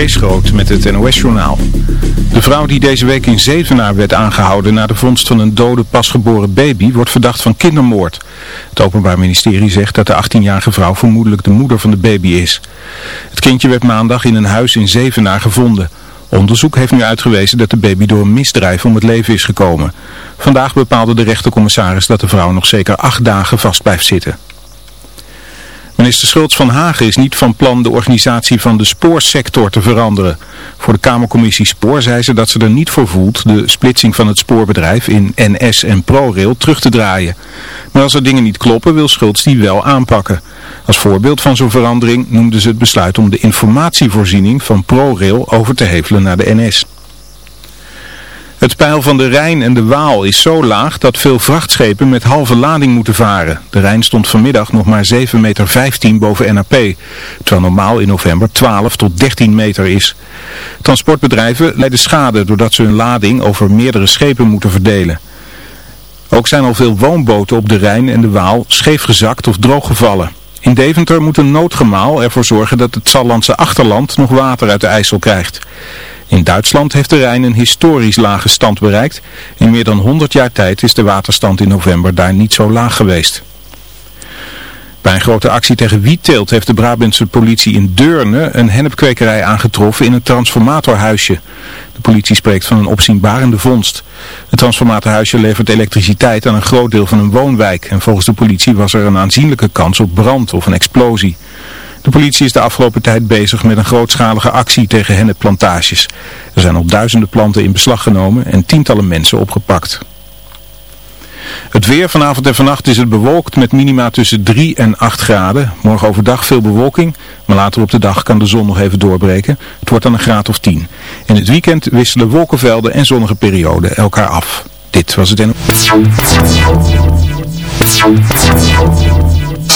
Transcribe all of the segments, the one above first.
Kees met het NOS-journaal. De vrouw die deze week in Zevenaar werd aangehouden na de vondst van een dode pasgeboren baby wordt verdacht van kindermoord. Het Openbaar Ministerie zegt dat de 18-jarige vrouw vermoedelijk de moeder van de baby is. Het kindje werd maandag in een huis in Zevenaar gevonden. Onderzoek heeft nu uitgewezen dat de baby door een misdrijf om het leven is gekomen. Vandaag bepaalde de rechtercommissaris dat de vrouw nog zeker acht dagen vast blijft zitten. Minister Schultz van Hagen is niet van plan de organisatie van de spoorsector te veranderen. Voor de Kamercommissie Spoor zei ze dat ze er niet voor voelt de splitsing van het spoorbedrijf in NS en ProRail terug te draaien. Maar als er dingen niet kloppen wil Schultz die wel aanpakken. Als voorbeeld van zo'n verandering noemde ze het besluit om de informatievoorziening van ProRail over te hevelen naar de NS. Het peil van de Rijn en de Waal is zo laag dat veel vrachtschepen met halve lading moeten varen. De Rijn stond vanmiddag nog maar 7,15 meter boven NAP, terwijl normaal in november 12 tot 13 meter is. Transportbedrijven lijden schade doordat ze hun lading over meerdere schepen moeten verdelen. Ook zijn al veel woonboten op de Rijn en de Waal scheef gezakt of drooggevallen. In Deventer moet een noodgemaal ervoor zorgen dat het Sallandse achterland nog water uit de IJssel krijgt. In Duitsland heeft de Rijn een historisch lage stand bereikt. In meer dan 100 jaar tijd is de waterstand in november daar niet zo laag geweest. Bij een grote actie tegen wietteelt heeft de Brabantse politie in Deurne een hennepkwekerij aangetroffen in een transformatorhuisje. De politie spreekt van een opzienbarende vondst. Het transformatorhuisje levert elektriciteit aan een groot deel van een woonwijk en volgens de politie was er een aanzienlijke kans op brand of een explosie. De politie is de afgelopen tijd bezig met een grootschalige actie tegen hennepplantages. Er zijn al duizenden planten in beslag genomen en tientallen mensen opgepakt. Het weer vanavond en vannacht is het bewolkt met minima tussen 3 en 8 graden. Morgen overdag veel bewolking, maar later op de dag kan de zon nog even doorbreken. Het wordt dan een graad of 10. In het weekend wisselen wolkenvelden en zonnige perioden elkaar af. Dit was het en...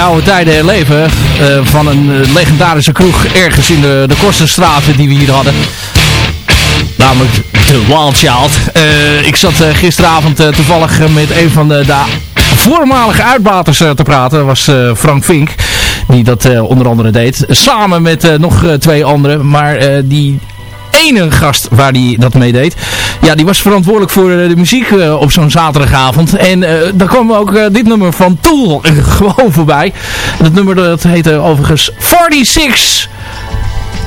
Oude tijden leven. Uh, van een legendarische kroeg ergens in de, de Kostenstraten die we hier hadden. Namelijk de Wild Child. Uh, ik zat gisteravond toevallig met een van de, de voormalige uitbaters te praten. Dat was Frank Vink. Die dat onder andere deed. Samen met nog twee anderen. Maar die ene gast waar hij dat mee deed. Ja, die was verantwoordelijk voor de muziek op zo'n zaterdagavond. En uh, daar kwam ook dit nummer van Tool gewoon voorbij. Dat nummer dat heette overigens 46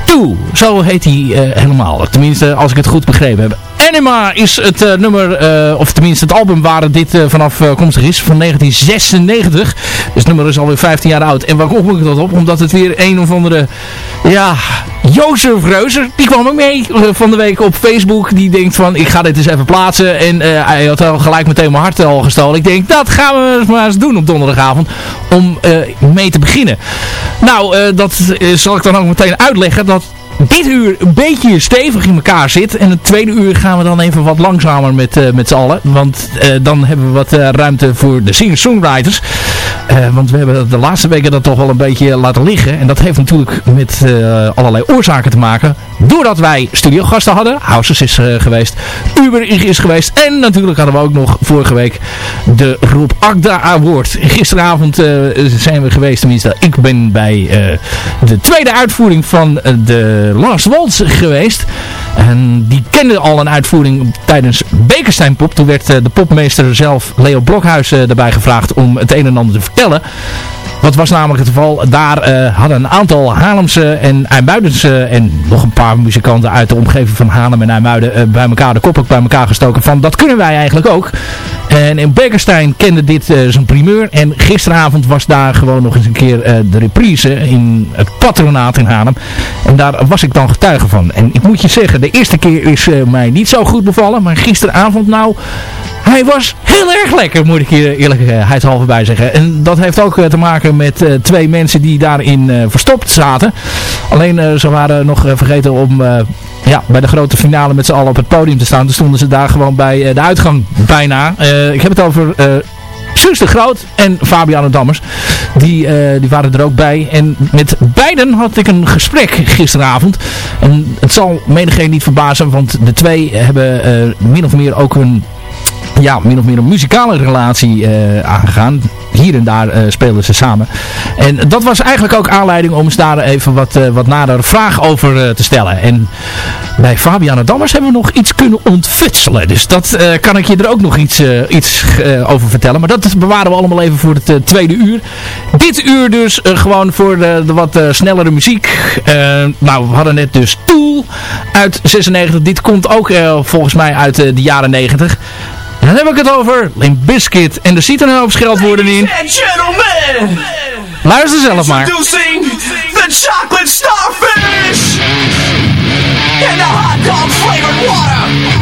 2. Zo heet hij helemaal. Tenminste, als ik het goed begrepen heb. Anima is het uh, nummer, uh, of tenminste het album waar dit uh, vanaf komstig is, van 1996. Dus het nummer is alweer 15 jaar oud. En waar kom ik dat op? Omdat het weer een of andere, ja, Jozef Reuzer, die kwam ook mee van de week op Facebook. Die denkt van, ik ga dit eens even plaatsen. En hij had al gelijk meteen mijn hart al gestolen. Ik denk, dat gaan we maar eens doen op donderdagavond. Om mee te beginnen. Nou, dat zal ik dan ook meteen uitleggen. Dat dit uur een beetje stevig in elkaar zit. En het tweede uur gaan we dan even wat langzamer met, uh, met z'n allen. Want uh, dan hebben we wat uh, ruimte voor de singer-songwriters. want we hebben de laatste weken dat toch wel een beetje laten liggen. En dat heeft natuurlijk met allerlei oorzaken te maken. Doordat wij studiogasten hadden. Houses is geweest. Uber is geweest. En natuurlijk hadden we ook nog vorige week de Rob Agda Award. Gisteravond zijn we geweest. Tenminste, ik ben bij de tweede uitvoering van de Lars Waltz geweest. En die kende al een uitvoering tijdens Bekenstein Pop. Toen werd de popmeester zelf, Leo Blokhuis, erbij gevraagd om het een en ander te vertellen. Wat was namelijk het geval? Daar uh, hadden een aantal Haarlemse en IJmuidense en nog een paar muzikanten uit de omgeving van Haarlem en IJmuiden uh, bij elkaar de kop bij elkaar gestoken van dat kunnen wij eigenlijk ook. En in Bekerstein kende dit uh, zijn primeur en gisteravond was daar gewoon nog eens een keer de reprise in het patronaat in Haarlem. En daar was ik dan getuige van. En ik moet je zeggen, de eerste keer is mij niet zo goed bevallen, maar gisteravond nou hij was heel erg lekker, moet ik hier eerlijkheidshalve bij zeggen. En dat heeft ook te maken met uh, twee mensen die daarin uh, verstopt zaten. Alleen ze waren nog vergeten om ja, bij de grote finale met z'n allen op het podium te staan. Toen stonden ze daar gewoon bij de uitgang bijna. ik heb het over... Suus de Groot en Fabiano Dammers. Die, die waren er ook bij. En met beiden had ik een gesprek gisteravond. En het zal menigeen niet verbazen. Want de twee hebben min of meer ook een ja, min of meer een muzikale relatie uh, aangegaan. Hier en daar uh, speelden ze samen. En dat was eigenlijk ook aanleiding om eens daar even wat, uh, wat nader vraag over te stellen. En bij Fabiana Dammers hebben we nog iets kunnen ontfutselen. Dus dat kan ik je er ook nog iets, iets over vertellen. Maar dat bewaren we allemaal even voor het tweede uur. Dit uur dus gewoon voor de, de wat snellere muziek. nou, we hadden net dus Tool uit 96. Dit komt ook volgens mij uit de jaren 90. Dan heb ik het over Limp Bizkit. En zit een hoop scheldwoorden in. Luister zelf maar. the chocolate starfish! And the hot dog flavored water!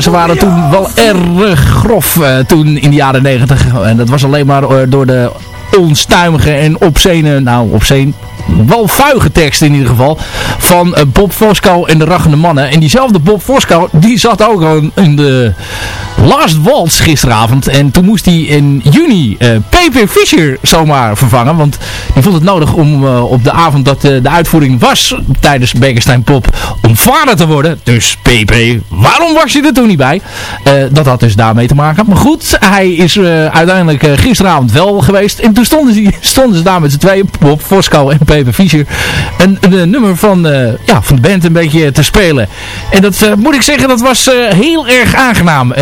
Ze waren toen wel erg grof toen in de jaren 90. En dat was alleen maar door de onstuimige en obscene, nou obscene, wel vuige tekst in ieder geval, van uh, Bob Fosco en de Rachende Mannen. En diezelfde Bob Fosco, die zat ook al in de Last Waltz gisteravond. En toen moest hij in juni uh, P.P. Fischer zomaar vervangen. Want die vond het nodig om uh, op de avond dat de uitvoering was tijdens Bekenstein Pop om vader te worden. Dus P.P. waarom was je er toen niet bij? dat had dus daarmee te maken. Maar goed, hij is uiteindelijk gisteravond wel geweest. En toen stonden ze, daar met z'n tweeën, Bob Fosco en Pepe Fischer, een, een, nummer van, ja, van de band een beetje te spelen. En dat moet ik zeggen, dat was heel erg aangenaam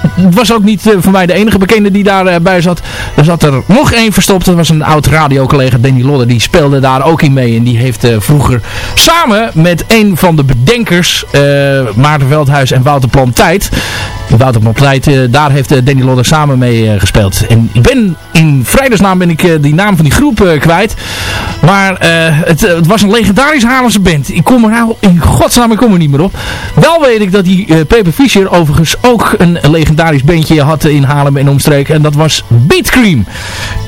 het was ook niet uh, voor mij de enige bekende die daarbij uh, zat. Er zat er nog één verstopt. Dat was een oud radiocollega, Danny Lodder. Die speelde daar ook in mee. En die heeft uh, vroeger samen met een van de bedenkers, Maarten Veldhuis en Wouter Plantijd. Wouter Plantijd, daar heeft Danny Lodder samen mee gespeeld. En ik ben in vrijdagsnaam ben ik die naam van die groep kwijt. Maar het, het, was een legendarische Haarlemse band. Ik kom er nou, in godsnaam, ik kom er niet meer op. Wel weet ik dat die Pepe Fischer overigens ook een legendarisch legendarisch bandje had in Haarlem en omstreken. En dat was Beat Cream.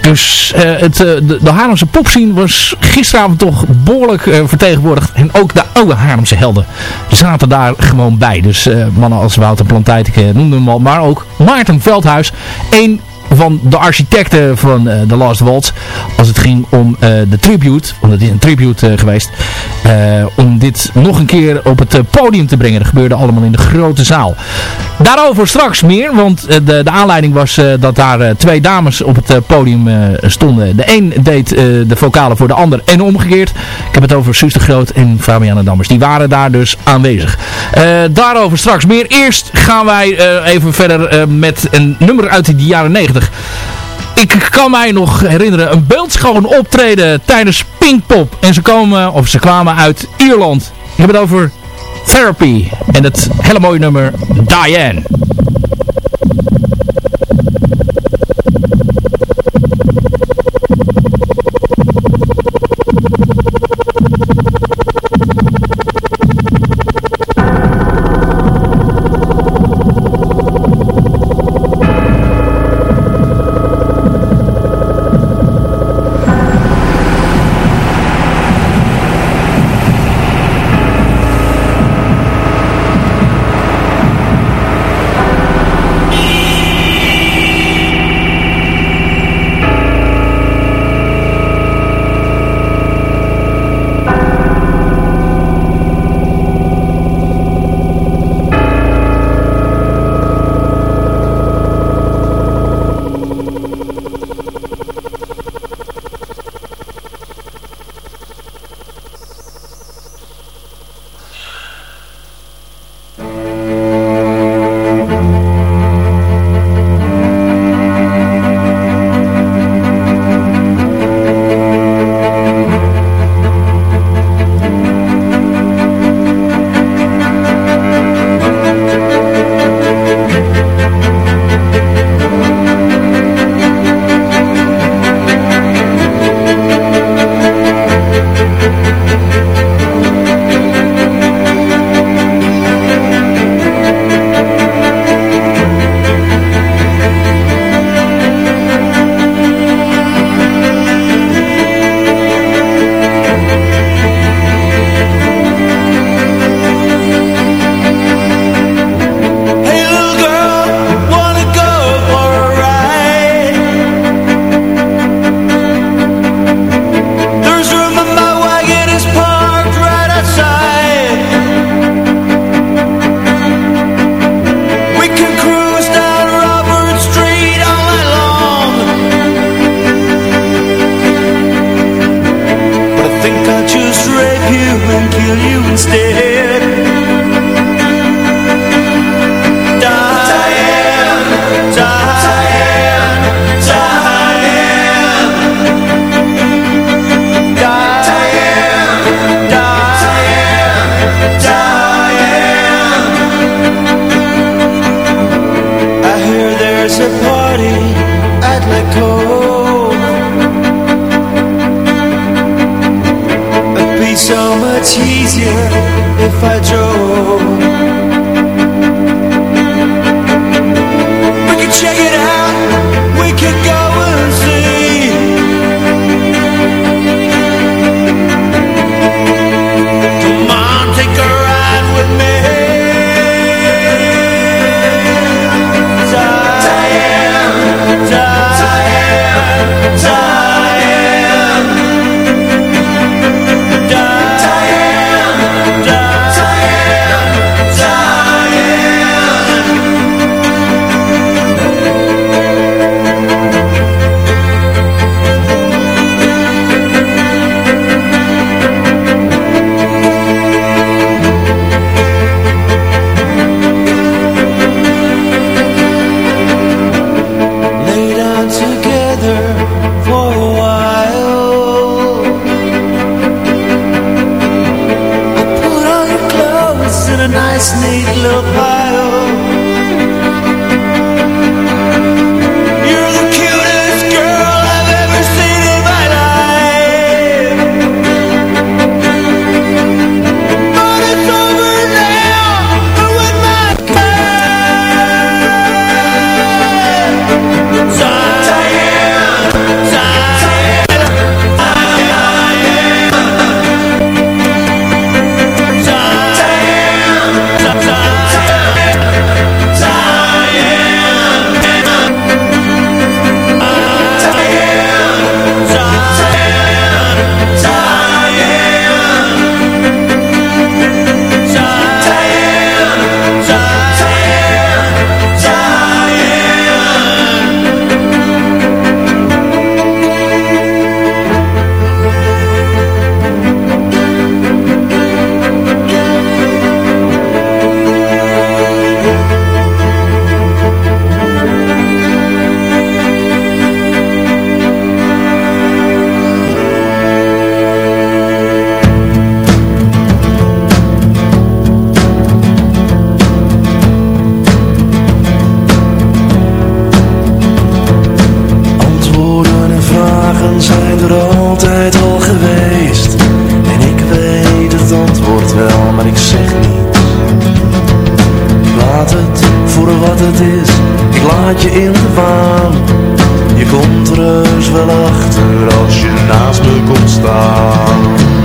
Dus uh, het, uh, de, de Haarlemse popscene was gisteravond toch behoorlijk uh, vertegenwoordigd. En ook de oude Haarlemse helden zaten daar gewoon bij. Dus mannen als Wouter Plantijt, ik noemde hem al. Maar ook Maarten Veldhuis. Een van de architecten van uh, The Last Waltz. Als het ging om de tribute. Want het is een tribute geweest. Om dit nog een keer op het podium te brengen. Dat gebeurde allemaal in de grote zaal. Daarover straks meer. Want de, de aanleiding was dat daar twee dames op het podium stonden. De een deed de vocalen voor de ander. En omgekeerd. Ik heb het over Suus de Groot en Fabiana Dammers. Die waren daar dus aanwezig. daarover straks meer. Eerst gaan wij even verder met een nummer uit de jaren 90. Ik kan mij nog herinneren een beeldschoon optreden tijdens Pinkpop. En ze, komen, of ze kwamen uit Ierland. Ik heb het over Therapy. En het hele mooie nummer Diane. altijd al geweest. En ik weet het antwoord wel, maar ik zeg niets Laat het voor wat het is, ik laat je in de waan. Je komt er wel achter als je naast me komt staan.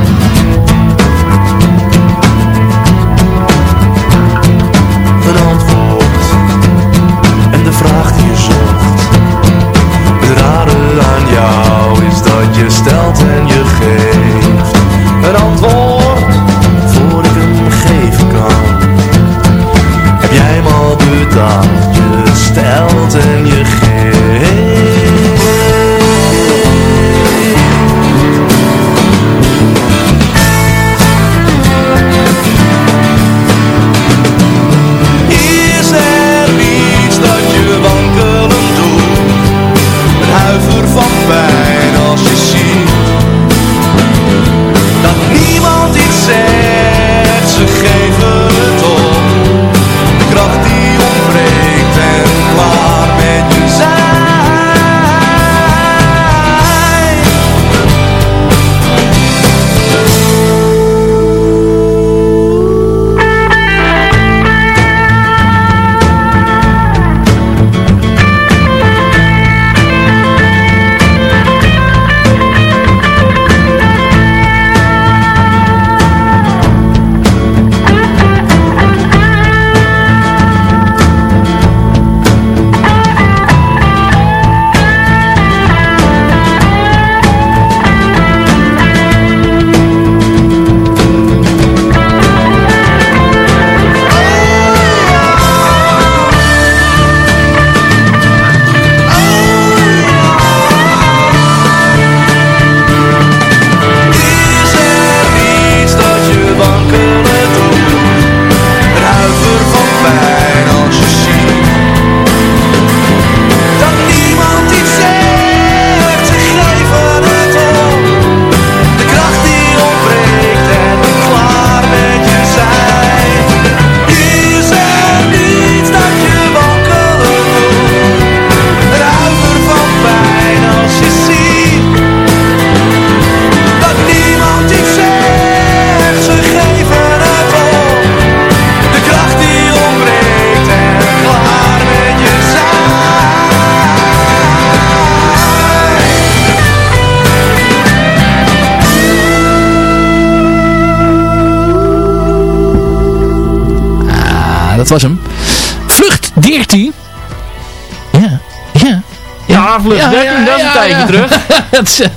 Ja, Vlucht 13, dat is een tijdje terug. Dat is, eh,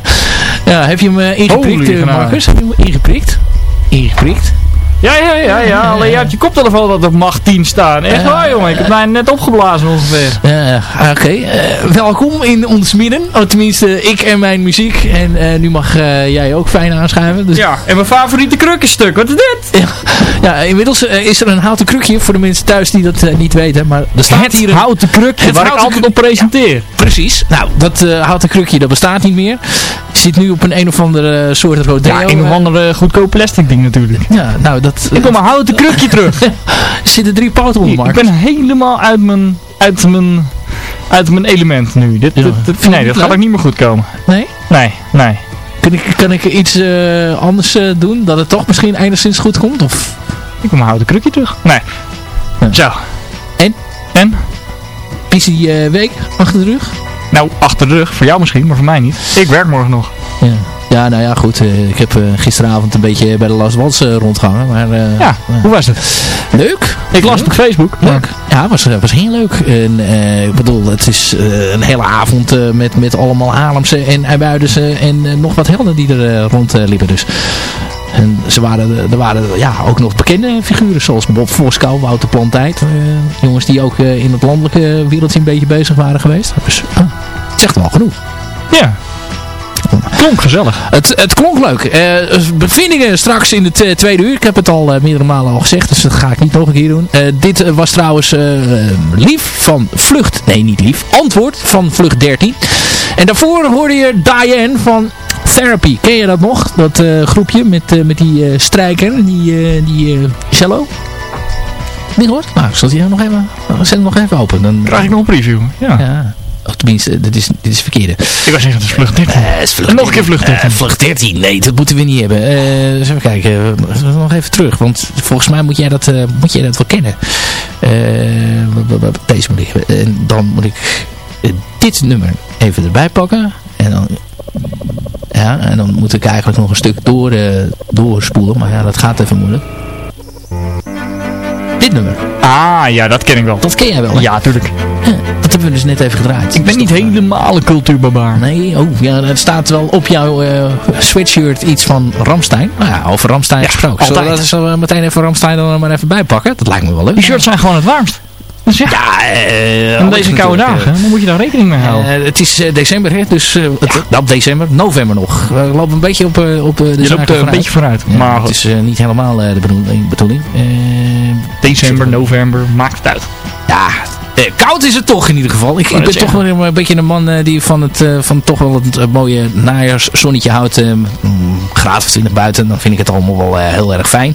ja, heb je hem uh, ingeprikt, uh, Marcus? Heb je hem ingeprikt? Ingeprikt? Ja, ja, ja, ja. Alleen je hebt je koptelefoon dat op mag 10 staan. Echt waar, jongen. Ik heb mij net opgeblazen ongeveer. Ja, oké. Okay. Uh, welkom in ons midden. Oh, tenminste, ik en mijn muziek. En uh, nu mag uh, jij ook fijn aanschuiven. Dus... Ja, en mijn favoriete krukkenstuk. Wat is dit? Ja, ja inmiddels is er een houten krukje voor de mensen thuis die dat niet weten. Maar er staat het hier een houten krukje het waar houten ik altijd op presenteer. Precies. Nou, dat houten krukje dat bestaat niet meer. Zit nu op een een of andere soort rodeo. Ja, een of andere goedkoop plastic ding natuurlijk. Ja, nou dat... Ik kom mijn houten krukje terug. er zitten drie poten onder, Ik ben helemaal uit mijn, uit mijn, uit mijn element nu. Dit, nee, dat gaat ook niet meer goed komen. Nee? Nee, nee. Kan ik, kan ik iets eh, anders eh, doen? Dat het toch misschien enigszins goed komt? Of... Ik kom mijn houten krukje terug. Nee. Ja. Zo. En? En? Is die eh, week achter de rug? Nou, achter de rug. Voor jou misschien, maar voor mij niet. Ik werk morgen nog. Ja. Ja, nou ja, goed. eh, ik heb eh, gisteravond een beetje bij de Last Wals eh, rondgehangen. Maar, Ja, hoe was het? Leuk. Ik las het op Facebook. Leuk. Ja, was, was heel leuk. En, ik bedoel, het is een hele avond met, met allemaal Haarlemse en Ijbuidense en nog wat helden die er rondliepen. dus. En ze waren, er waren ja, ook nog bekende figuren zoals Bob Voskou, Wouter Plantijd. eh, jongens die ook eh, in het landelijke wereldje een beetje bezig waren geweest. Dus ah, het zegt wel genoeg. Ja. Klonk gezellig. Het, het klonk leuk. Eh, bevindingen straks in het tweede uur. Ik heb het al meerdere malen al gezegd, dus dat ga ik niet nog een keer doen. Dit was trouwens Lief van Vlucht. Nee, niet Lief. Antwoord van Vlucht 13. En daarvoor hoorde je Diane van Therapy. Ken je dat nog? Dat eh, groepje met, eh, met die eh, strijker, die, eh, die eh, cello. Niet gehoord? Nou, ik zal die nog even, zet hem nog even open. Dan, Krijg ik nog een preview. Ja. ja. Of tenminste, dit is, dit is verkeerde. Ik was zeggen, het is vlucht 13. Eh, is vlucht En nog een keer vlucht 13. Eh, vlucht 13. Nee, dat moeten we niet hebben. Eh eens even kijken. Nog even terug. Want volgens mij moet jij dat, eh, moet jij dat wel kennen. Eh, deze moet ik hebben. En dan moet ik dit nummer even erbij pakken. En dan... Ja, en dan moet ik eigenlijk nog een stuk door, eh, doorspoelen. Maar ja, dat gaat even moeilijk. Dit nummer. Ah, ja, dat ken ik wel. Dat ken jij wel, hè? Ja, tuurlijk. Ja, dat hebben we dus net even gedraaid. Ik ben niet toch, helemaal een cultuurbarbaar. Nee, oh ja, het staat wel op jouw eh, sweatshirt iets van Ramstein. Nou ja, over Ramstein Ja, gesproken. Zullen we eh, meteen even Ramstein dan maar even bijpakken? Dat lijkt me wel leuk. Die shirts zijn gewoon het warmst. Dus ja, Ja, eh, en deze koude dagen, dan moet je daar rekening mee houden. eh, het is december, hè? Dus uh, nou, december, november nog. We lopen een beetje op, op de je loopt een beetje vooruit. Ja, maar het is niet helemaal de bedoeling. december, november, maakt het uit. Ja, eh, koud is het toch in ieder geval. Ik, ben toch wel een beetje een man die van het van toch wel het mooie najaarszonnetje houdt. mm, graad of 20 buiten, dan vind ik het allemaal wel heel erg fijn.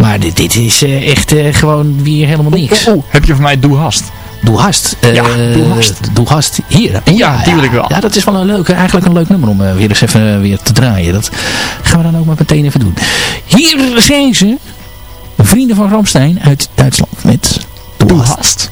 Maar dit, dit is eh, echt eh, gewoon weer helemaal niks. Heb je van mij Doe Hast? Doe hast. Eh, Ja, doe hast. Doe hast. Hier. Ja, die wil ik wel. Ja, dat is wel een leuk, eigenlijk een leuk nummer om weer eens even weer te draaien. Dat gaan we dan ook maar meteen even doen. Hier zijn ze. Vrienden van Ramstein uit Duitsland met Doe hast.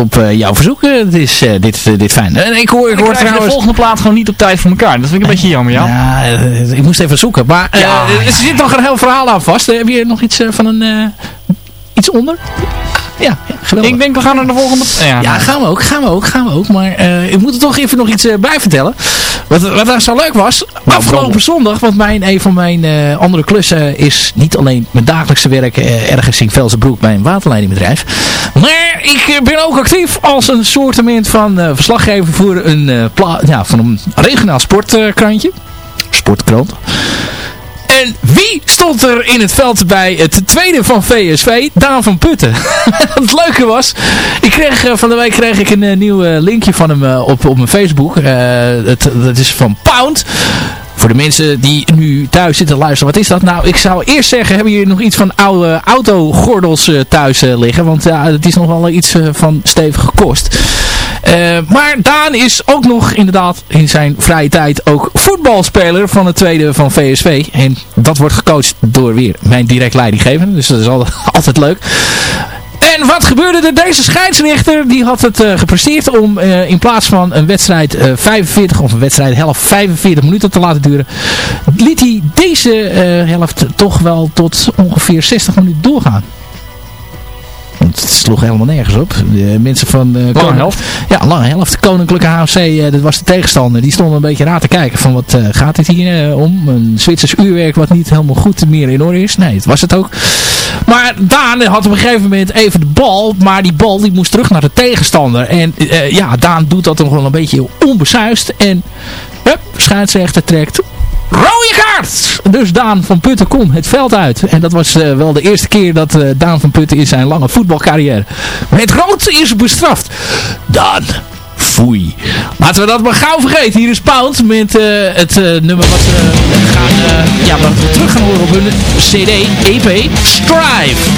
Op eh, jouw verzoek. eh, Het is eh, dit, eh, dit fijn. En ik hoor, ik hoor krijg de trouwens... volgende plaat gewoon niet op tijd voor elkaar. Dat vind ik een beetje jammer, ja. Ja, eh, ik moest even zoeken. Maar eh, Ja, er zit nog een heel verhaal aan vast. Eh, Heb je nog iets eh, van een... eh, iets onder? Ja, geweldig. Ik denk we gaan naar de volgende... Ja, Ja, nou. gaan we ook, gaan we ook, gaan we ook. Maar eh, ik moet er toch even nog iets eh, bij vertellen. Wat, wat nou zo leuk was, afgelopen zondag, want mijn, een van mijn eh, andere klussen is niet alleen mijn dagelijkse werk eh, ergens in Velsenbroek bij een waterleidingbedrijf. Maar ik eh, ben ook actief als een soortement van verslaggever voor een, ja, van een regionaal sportkrantje. Sportkrant. En wie stond er in het veld bij het tweede van VSV? Daan van Putten. het leuke was, ik kreeg, eh, van de week kreeg ik een eh, nieuw eh, linkje van hem op, op mijn Facebook. Het, dat is van Pound. Voor de mensen die nu thuis zitten luisteren, wat is dat? Nou, ik zou eerst zeggen, hebben jullie nog iets van oude autogordels thuis liggen? Want ja, het is nog wel iets van stevig gekost. Eh, maar Daan is ook nog inderdaad in zijn vrije tijd ook voetbalspeler van het tweede van VSV. En dat wordt gecoacht door weer mijn direct leidinggevende. Dus dat is altijd, altijd leuk. En wat gebeurde er? Deze scheidsrechter die had het eh, gepresteerd om eh, in plaats van een wedstrijd eh, 45 of een wedstrijd helft 45 minuten te laten duren. Liet hij deze helft toch wel tot ongeveer 60 minuten doorgaan. Want het sloeg helemaal nergens op. De mensen van... eh, Koning- helft. Ja, lange helft. Koninklijke HFC, eh, dat was de tegenstander. Die stonden een beetje raar te kijken van wat eh, gaat dit hier om? Een Zwitsers uurwerk wat niet helemaal goed meer in orde is. Nee, het was het ook. Maar Daan had op een gegeven moment even de bal. Maar die bal die moest terug naar de tegenstander. En ja, Daan doet dat nog wel een beetje onbesuist. En hup, scheidsrechter trekt Rode kaart! Dus Daan van Putten kon het veld uit. En dat was eh, wel de eerste keer dat eh, Daan van Putten in zijn lange voetbalcarrière met rood is bestraft. Daan, foei. Laten we dat maar gauw vergeten. Hier is Pound met eh, het nummer wat ze gaan, ja, wat we terug gaan horen op hun CD, EP, Strive.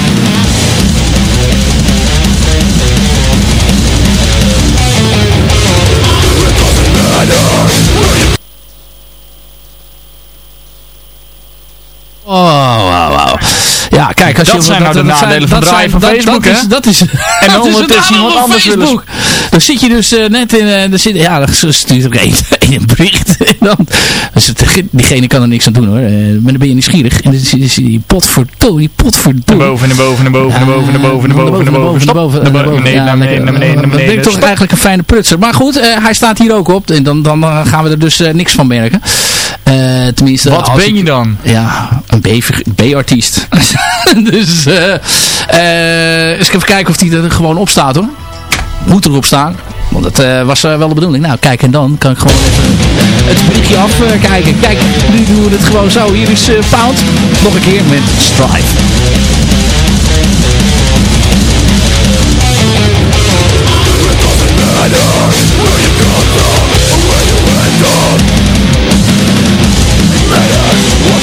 Oh, wauw, wauw. Ja, kijk, als Dat je... zijn nou de nadelen van draaien van Facebook, dat hè? is, dat is, En dat is ondertussen iemand van anders willen. Dan zit je dus eh, net in... eh, dan zit, ja, dan stuurt er een, een bericht. En dan, dus het, diegene kan er niks aan doen hoor. Eh, maar dan ben je nieuwsgierig. En dan je die pot voor toe, die pot voor Naar toe. boven, naar boven, naar boven, naar boven, naar boven, naar boven, naar boven. Naar boven, naar beneden, naar beneden, naar beneden, naar Dat ben ik toch eigenlijk een fijne prutser. Maar goed, hij staat hier ook op. En dan, dan gaan we er dus niks van merken. Eh, tenminste, Wat ben ik- je dan? ja, een B-artiest. dus eh eh, eens even kijken of die er gewoon op staat hoor. Moet erop staan. Want dat was wel de bedoeling. Nou, kijk, en dan kan ik gewoon even het berichtje afkijken. Kijk, nu doen we het gewoon zo. Hier is Pound. Nog een keer met Strive.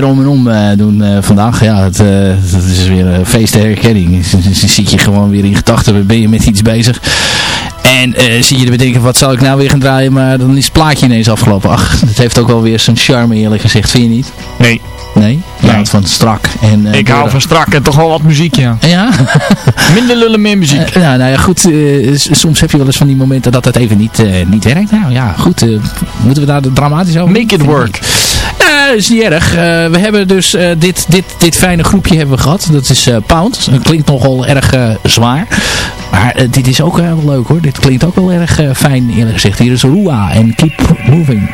weer om en om eh, doen eh, vandaag. Ja, het, eh, het is weer een feest der herkenning. Dan zit je gewoon weer in gedachten, ben je met iets bezig. En zie je er bedenken, wat zal ik nou weer gaan draaien? Maar dan is het plaatje ineens afgelopen. Ach, dat heeft ook wel weer zijn charme eerlijk gezegd, vind je niet? Nee, Nee? Nee. houdt van strak. En, eh, ik hou van strak en toch wel wat muziek, ja. Ja? Minder lullen, meer muziek. Eh, ja, nou ja, goed. eh, soms heb je wel eens van die momenten dat het even niet, niet werkt. Nou ja, goed. moeten we daar dramatisch over Make it work. Nou, dat is niet erg. We hebben dus dit, dit, dit fijne groepje hebben we gehad. Dat is Pound. Dat klinkt nogal erg zwaar. Maar dit is ook wel leuk hoor. Dit klinkt ook wel erg eh, fijn eerlijk gezegd. Hier is Rua en Keep Moving.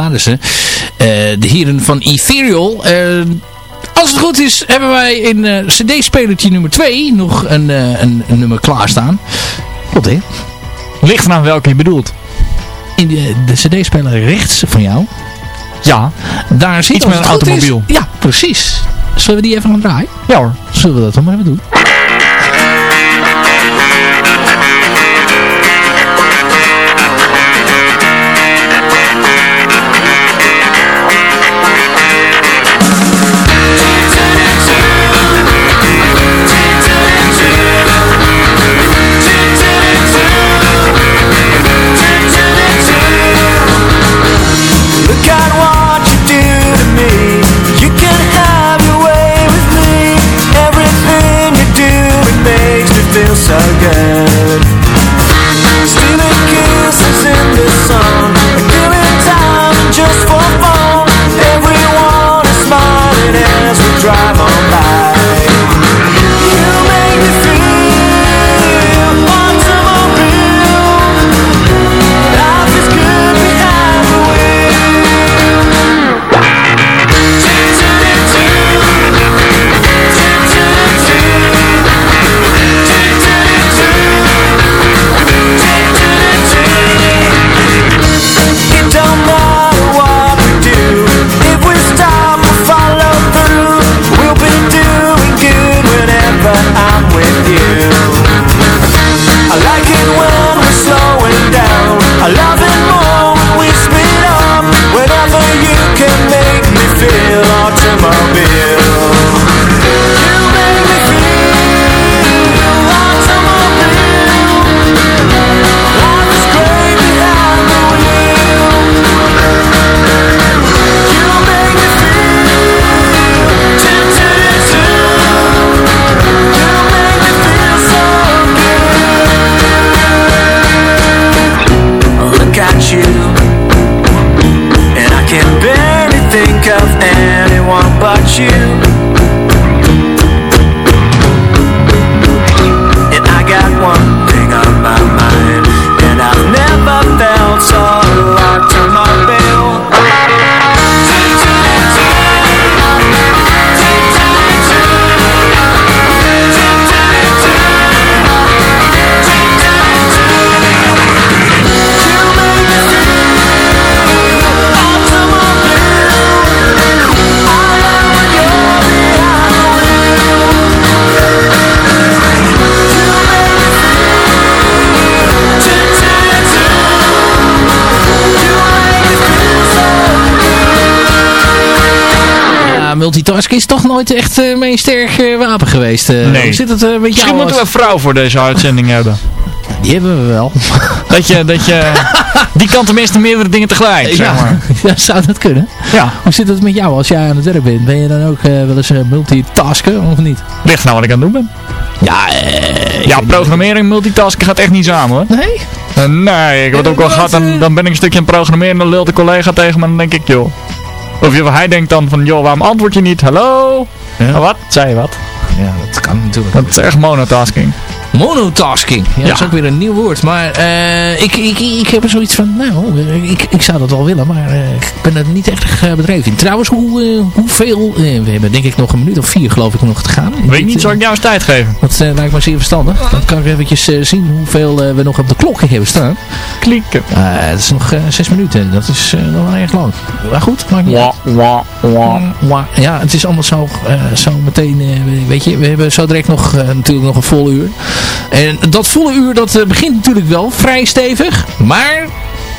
Waren ze. Eh, de heren van Ethereal. Eh, als het goed is, hebben wij in eh, cd-spelertje nummer 2 nog een, een, een nummer klaarstaan. Wat hè? Ligt eraan welke je bedoelt. In de, de cd-speler rechts van jou, Ja. daar zit Iets met een is- automobiel. ja, precies. Zullen we die even gaan draaien? Ja hoor. Zullen we dat dan maar even doen? So good. Ja, multitasken is toch nooit echt eh, mijn sterk eh, wapen geweest. eh. Nee. Hoe zit het eh, met Misschien moeten we een vrouw voor deze uitzending hebben. Die hebben we wel. Dat je, dat je, die kan tenminste meerdere dingen tegelijk, zeg maar. ja, zou dat kunnen? Ja, Hoe zit het met jou als jij aan het werk bent? Ben je dan ook wel eens multitasken of niet? ligt nou wat ik aan het doen ben. Ja, eh, Ja, programmeren en multitasken gaat echt niet samen hoor. Nee? Nee, ik heb het ook wel gehad. Dan, dan ben ik een stukje aan het programmeren en dan lult de collega tegen me en dan denk ik, joh. Of hij denkt dan van, joh, waarom antwoord je niet? Hallo? Ja. Wat? Zei je wat? Ja, dat kan natuurlijk. Dat is echt monotasking. Monotasking. Ja, dat is Ja. ook weer een nieuw woord. Maar eh, ik, ik, ik heb er zoiets van, nou, eh, ik, ik zou dat wel willen, maar eh, ik ben er niet echt uh, bedreven in. Trouwens, hoe, hoeveel, we hebben denk ik nog een minuut of vier geloof ik nog te gaan. Weet ik niet, zal ik jou eens tijd geven? Dat lijkt me zeer verstandig. Dan kan ik eventjes zien hoeveel we nog op de klok hebben staan. Klikken. Het is nog zes minuten. Dat is nog wel erg lang. Maar goed, maakt niet wah, wah. Mwah. Ja, het is allemaal zo, zo meteen, weet je, we hebben zo direct nog natuurlijk nog een vol uur. En dat volle uur, dat eh, begint natuurlijk wel vrij stevig, maar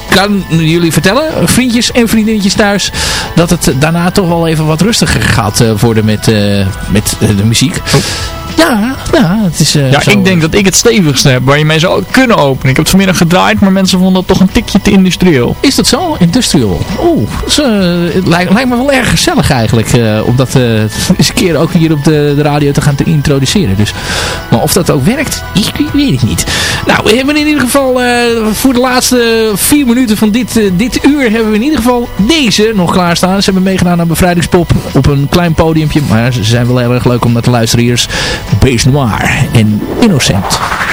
kan jullie vertellen, vriendjes en vriendinnetjes thuis, dat het daarna toch wel even wat rustiger gaat eh, worden met, eh, met de muziek. Ja, ja, het is eh, Ja, zo, ik denk dat ik het stevigste heb waar je mee zou kunnen openen. Ik heb het vanmiddag gedraaid, maar mensen vonden het toch een tikje te industrieel. Is dat zo? Industrial. Oeh, eh, het lijkt, lijkt me wel erg gezellig eigenlijk. eh, om dat eens een keer ook hier op de, de radio te gaan te introduceren. Dus, maar of dat ook werkt, ik weet het niet. Nou, we hebben in ieder geval voor de laatste vier minuten van dit, dit uur hebben we in ieder geval deze nog klaarstaan. Ze hebben meegedaan aan Bevrijdingspop op een klein podiumpje. Maar ze zijn wel heel erg leuk om naar te luisteren. Hier Beast Noir en Innocent.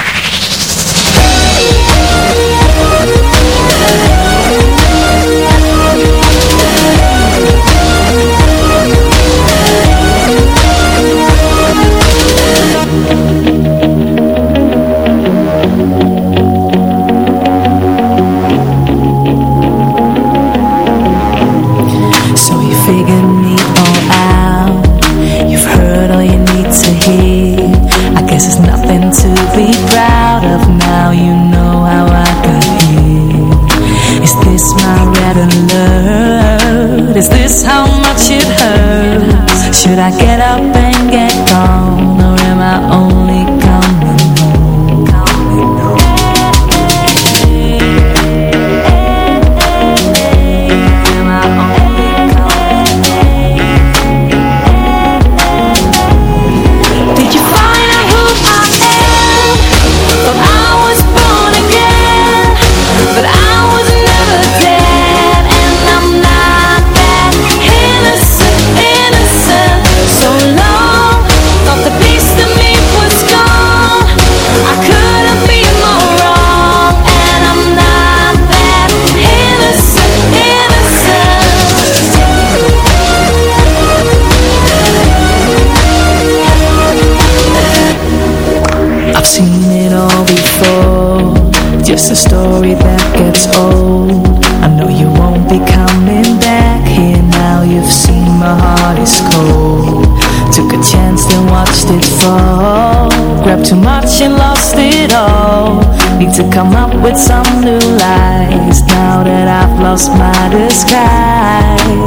need to come up with some new lies. Now that I've lost my disguise.